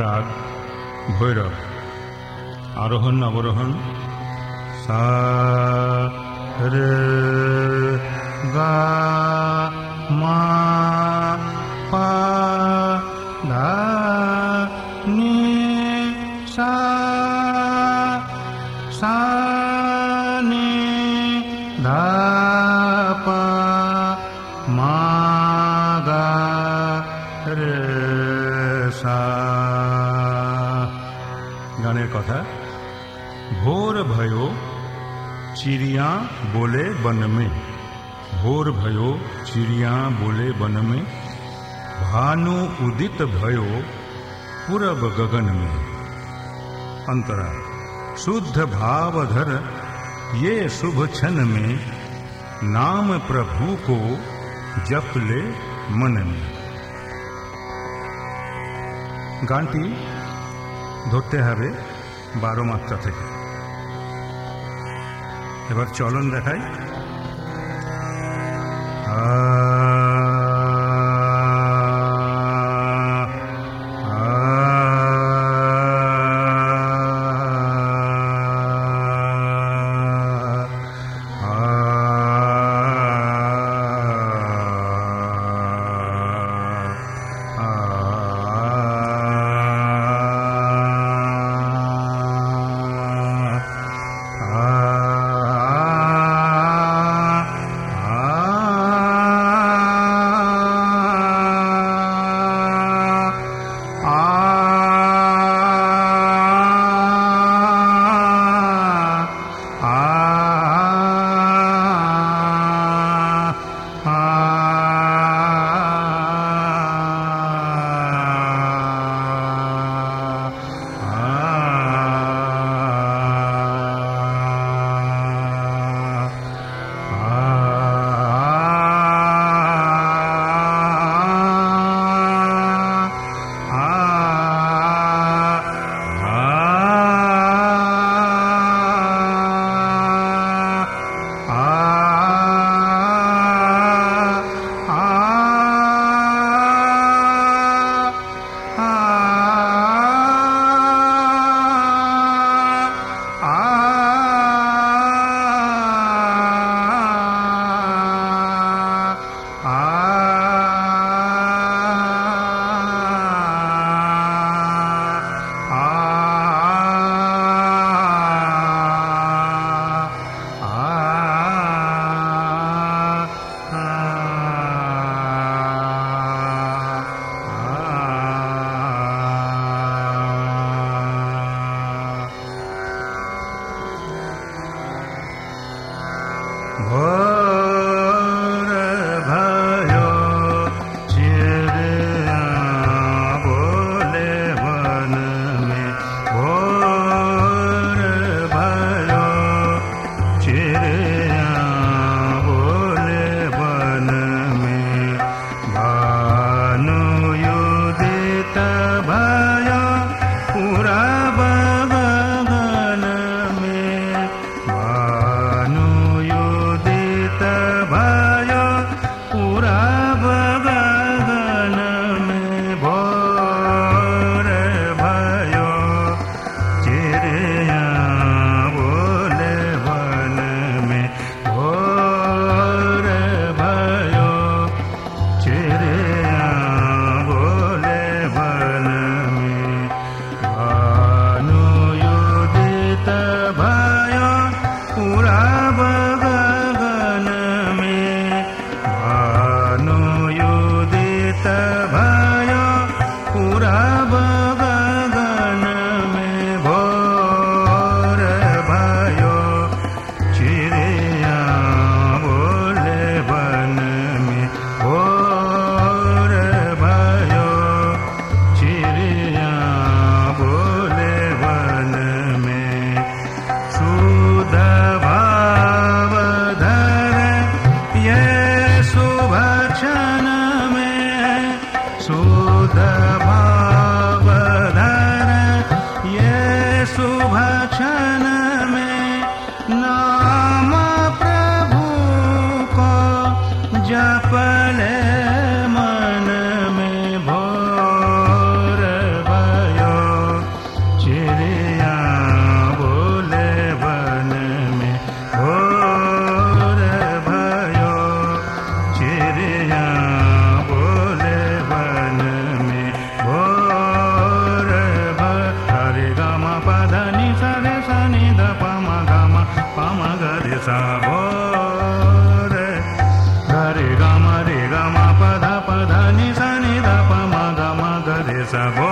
রাগ ভৈরব আরোহণ অবরোহণ। সা রে গা মা ধা নি সা সা নি ধা। গানের কথা भोर भयो चिड़िया बोले वन में भोर भयो चिड़िया बोले वन में भानु उदित भयो पूरब गगन में अंतरा शुद्ध भावधर ये शुभ क्षण में नाम प्रभु को जप ले मन में গানটি ধরতে হবে বারো মাত্রা থেকে। এবার চলন দেখাই। My. the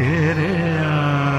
तेरे आ